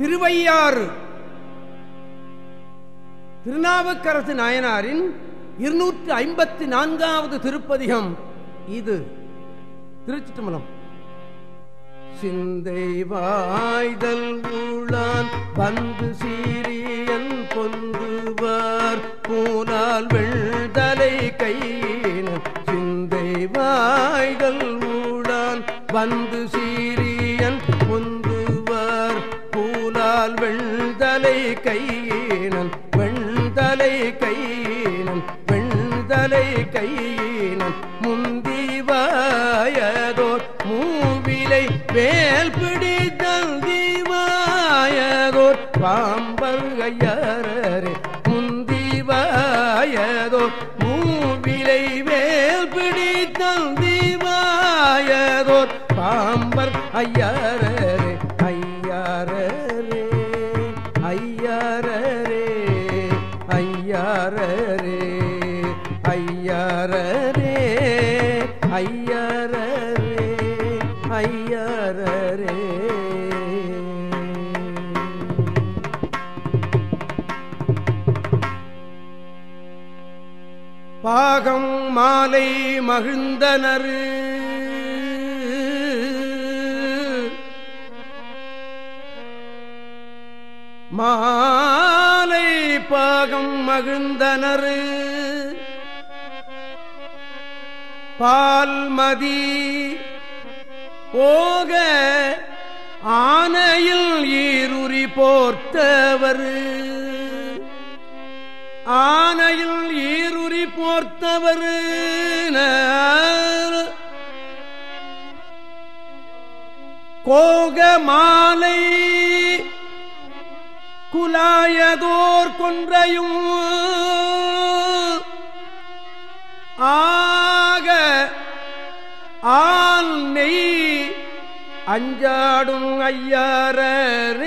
திருவையாறு. திருநாவுக்கரசு நாயனாரின் இருநூற்று ஐம்பத்தி நான்காவது திருப்பதிகம் இது. திருச்சிட்டுமலம் சிந்தை வாய்தல் ஊழான் பந்து சீரியன் பொந்துவார். பூனால் வெள்தலை கையின சிந்தை வாய்தல் ஊழான் வந்து சீரியன் வெண்தலை வெள்தலை கையினன் வெண்தலை கையினன் வெண்தலை கையினன். முந்திவாயதோர் மூவிலை வேல் பிடித்தல் தீவாயதோர் பாம்பல் ஐயரே முந்திவாயதோர் மூவிலை வேல் பிடித்தல் தீவாயதோர் பாம்பர் ஐயரே ஐயாரே ஐயாரே பாகம் மாலை மகிழ்ந்தனர். மாலை பாகம் மகிழ்ந்தனர். பால்மதி போக ஆனையில் ஈருரி போர்த்தவர். ஆனையில் ஈருரி போர்த்தவர் கோக மாலை குலாயதோர் கொன்றையும் ஆக ஆல் நெய் அஞ்சாடும் ஐயாரர்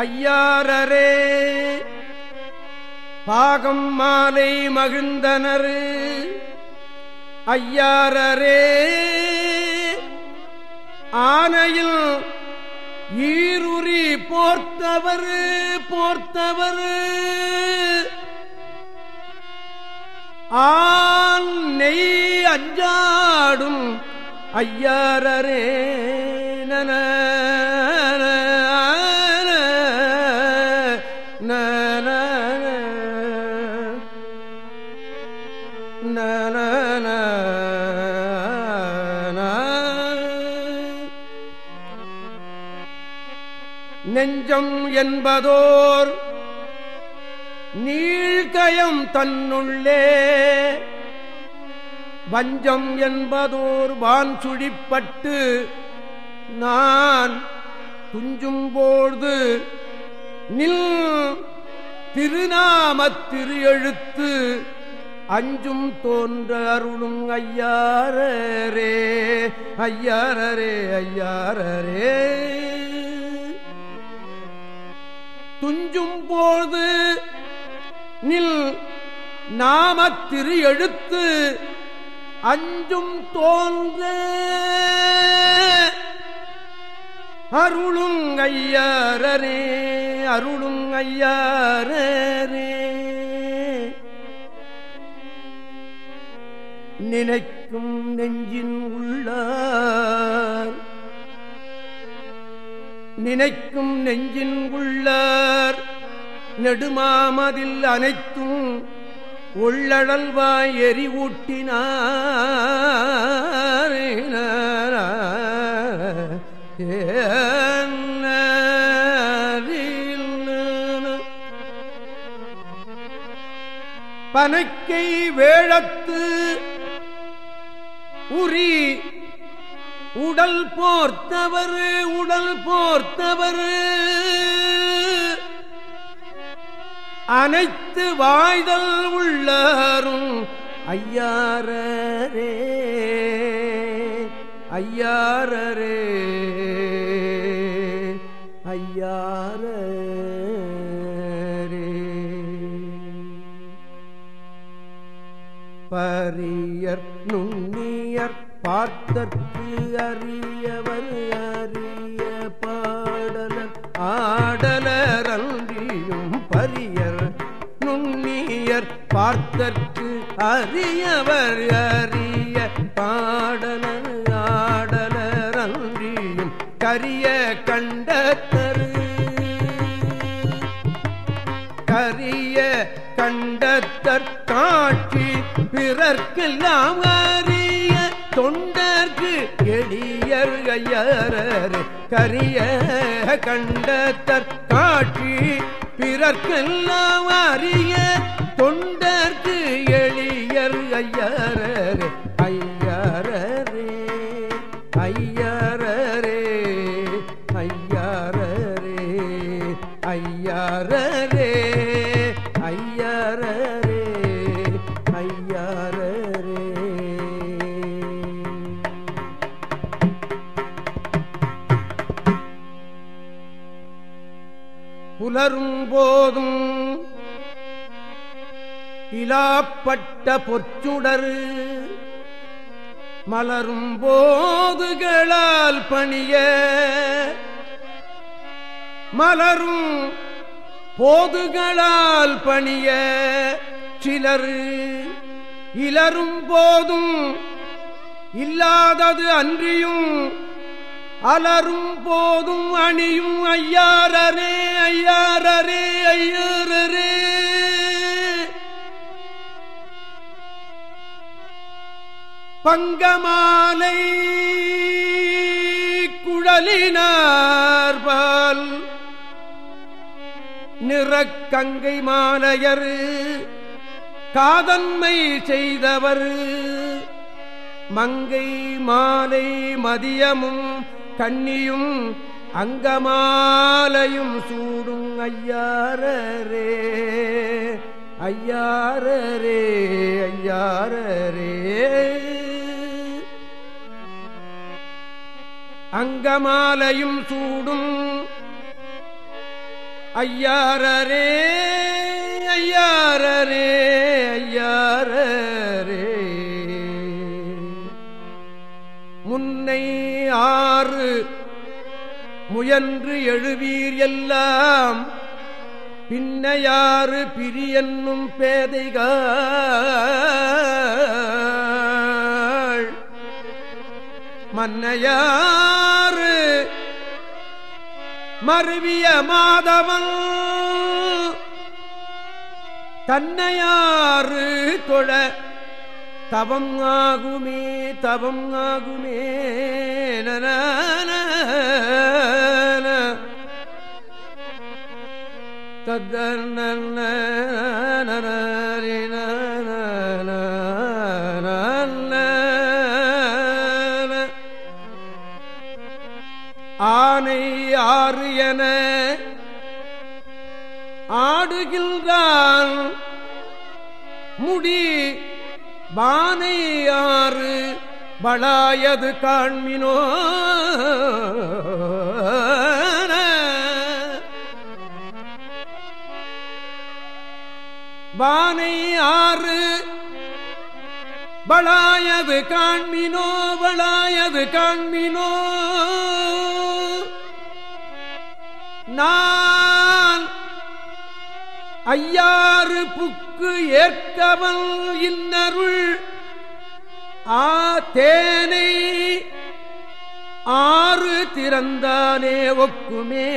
ஐயாரரே. பாகம் மாலை மகிழ்ந்தனர். ஐயாரரே. ஆனையில் ஈருரி போர்த்தவர் போர்த்தவர். ஆன் நெய் அஞ்சாடும் ஐயாரரே நன. என்பதோர் நீழ்கயம் தன்னுள்ளே. வஞ்சம் என்பதோர் வான் சுழிப்பட்டு நான் துஞ்சும்போது நில் திருநாமத் திரு எழுத்து அஞ்சும் தோன்ற அருளும் ஐயாரரே ஐயாரரே ஐயாரரே. துஞ்சும் போது நில் நாமத்திரு எழுத்து அஞ்சும் தோன்ற. அருளும் ஐயாரரே அருளும் நினைக்கும் நெஞ்சின் உள்ளார். நினைக்கும் நெஞ்சின் உள்ளார். நெடுமாமதில் அனைத்தும் உள்ளழல்வாய் எரிவூட்டினார் பனைக்கை வேழத்து உரி உடல் போர்த்தவர் உடல் போர்த்தவர். அனைத்து வாய்தல் உள்ளாரும் ஐயாரரே ஐயாரரே. பரியர் நுண்ணியர் பார்த்தற்கு அறியவர் அறிய பாடலர் ஆடலர் பரியர். நுண்ணியர் பார்த்தற்கு அறியவர் அறிய பாடலர் ஆடலர் கரிய கண்டத்தரு. கரிய காட்சி பிறர்க்கெல்லாம் அறிய தொண்டர்க்கு எளியர் ஐயரர் கரிய கண்டத்தற் காட்சி பிறர்க்கெல்லாம் அறிய தொண்டர்க்கு எளியர் ஐயரர் ஐயரே ஐயரே ஐயரே ஐயரே உணரும் போதும் இலாப்பட்ட பொற்சுடரு மலரும் போதுகளால் பணிய மலரும் போதுகளால் பணிய சிலர் இலரும் போதும் இல்லாதது அன்றியும் அலரும் போதும் அணியும் ஐயாரரே ஐயாரரே ஐயாரரே பங்கமாலை குழலினார்பால் நிறக்கங்கை மாலையர் காதன்மை செய்தவர் மங்கை மாலை மதியமும் கண்ணியும் அங்கமாலையும் சூடும் ஐயாரரே ஐயாரரே ஐயாரரே. அங்கமாலையும் சூடும் ஐயாரரே ஐயாரரே ஐயாரரே. ஆறு. முயன்று எழுவீர் எல்லாம். பின்னையாறு பிரியன்னும் பேதைகள். மன்னையாறு மருவிய மாதவன். தன்னையாறு தொழ தவம் ஆகுமே தவம் ஆகுமே நன ஆனை ஆறு என ஆடுகின்றான் முடி வானை ஆறு வளாயது காண்மினோ வானை ஆறு வளாயது காண்மினோ வளாயது காண்மினோ நான் ஐயாறு புக்கு ஏற்கவல் இன்னருள். ஆ தேனை ஆறு திறந்தானே ஒக்குமே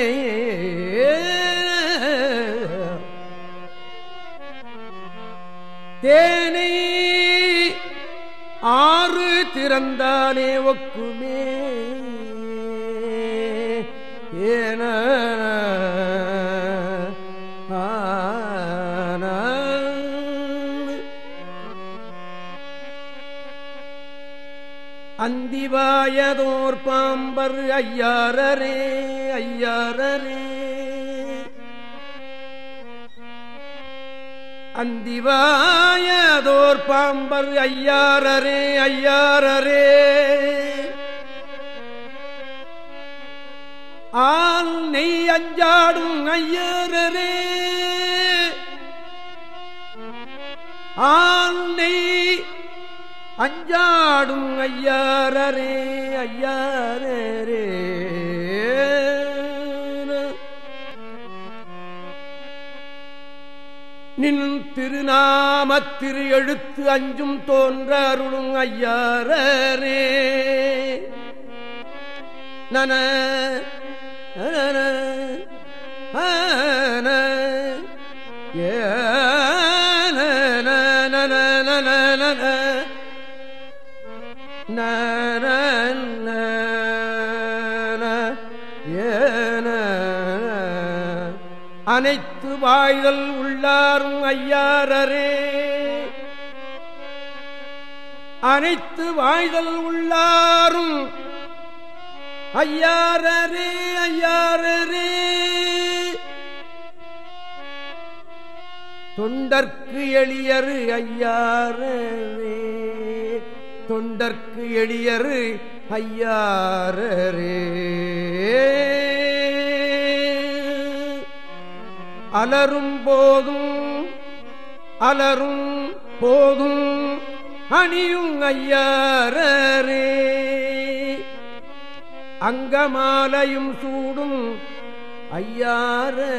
தேனை ஆறு திறந்தானே ஒக்குமே ஏன அந்திவாயதோர் பாம்பர் ஐயாரரே ஐயாரரே. அந்திவாயதோர் பாம்பர் ஐயாரரே ஐயாரரே. ஆல் நெய் அஞ்சாடும் ஐயாரரே. ஆல் நெய் அஞ்சாடும் ஐயாரே ஐயாரே நின் திருநாமத்திரு எழுத்து அஞ்சும் தோன்ற அருளும் ஐயாரே நன ஏ அனைத்து வாய்கள் உள்ளாரும் ஐயாரரே. அனைத்து வாய்கள் உள்ளாரும் ஐயாரரே ஐயாரரே. தொண்டர்க்கு எளியரு ஐயாரே தொண்டற்கு எளியரு ஐயாரே அலரும் போதும் அலரும் போதும் அணியும் ஐயாரே அங்கமாலையும் சூடும் ஐயாரே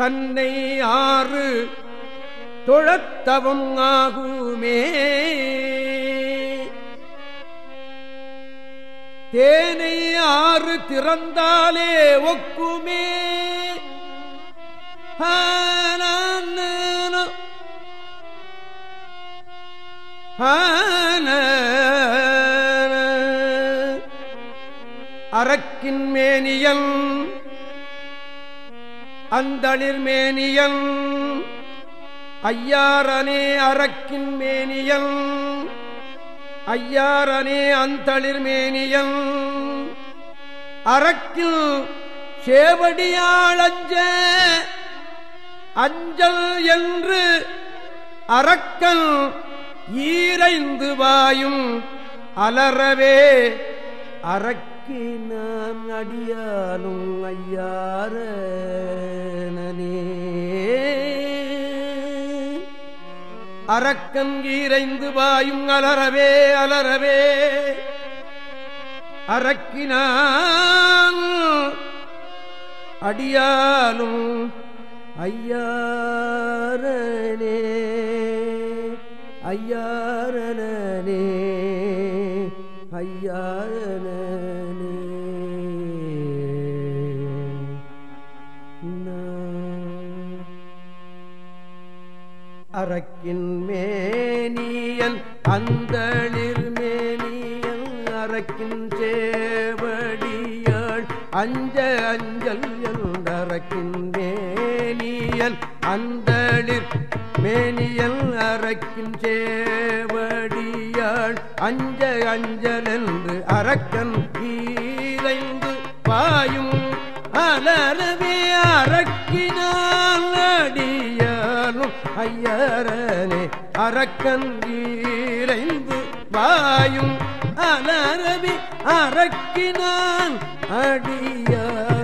தன்னை ஆறு தொழத்தவும் ஆகுமே. தேனை ஆறு திறந்தாலே ஒக்குமே. அரக்கின் மேனியன் அந்தளிர் மேனியன் ஐயாரனே அரக்கின் மேனியன் ஐயாரனே அந்தளிர் மேனியன் அரக்கில் சேவடியாளஞ்ச அஞ்சல் என்று அரக்கல் ஈரைந்து வாயும் அலறவே அறக்கி நான் ஐயாரே அரக்கன் ஈரைந்து வாயும் அலறவே அலறவே. அரக்கினான் அடியாலும் ஐயாரனே. மேனியன் அந்தளிர் சேவடியாள் அஞ்ச அஞ்சல் என்றரக்கின் மேனியன் அந்தளிர் மேனியல் அரக்கின் சேவடியாள் அஞ்ச அஞ்சல் என்று அரக்கன் ஈரைந்து பாயும் அலரவே அரக்கினால் அடியாலும் ஐயரனே அரக்கன் ஈரைந்து வாயும் அலரவி அரக்கினான் அடியார்